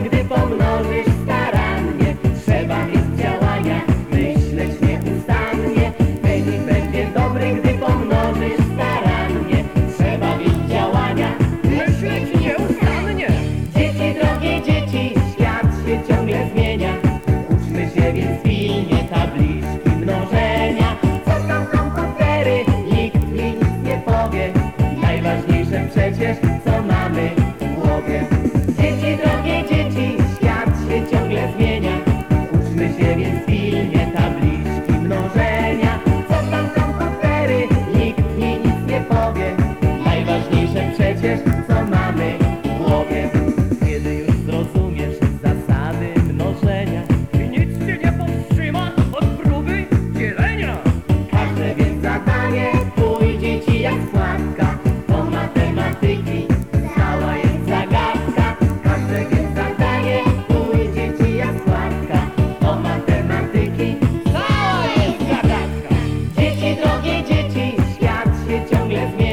gdy pomnożysz starannie, trzeba mieć działania, myśleć nieustannie. Wynik będzie dobry, gdy pomnożysz starannie, trzeba mieć działania, myśleć nieustannie. Dzieci, drogie dzieci, świat się ciągle zmienia, uczmy się więc pilnie tabliczki mnożenia. Co tam komputery, nikt mi nic nie powie, najważniejsze przecież, co mamy. Yeah. me, chum, let's